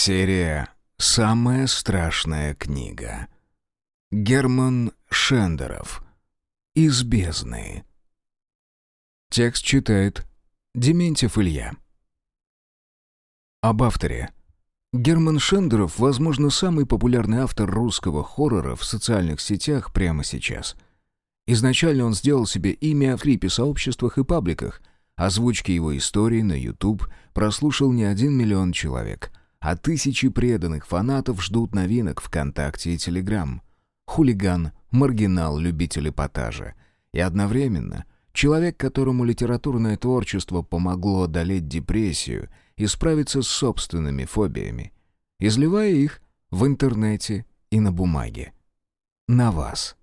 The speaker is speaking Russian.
Серия «Самая страшная книга». Герман Шендеров. Из бездны. Текст читает Дементьев Илья. Об авторе. Герман Шендеров, возможно, самый популярный автор русского хоррора в социальных сетях прямо сейчас. Изначально он сделал себе имя в крипе-сообществах и пабликах. Озвучки его истории на YouTube прослушал не один миллион человек – а тысячи преданных фанатов ждут новинок ВКонтакте и Телеграм. Хулиган, маргинал, любитель эпатажа. И одновременно человек, которому литературное творчество помогло одолеть депрессию и справиться с собственными фобиями, изливая их в интернете и на бумаге. На вас.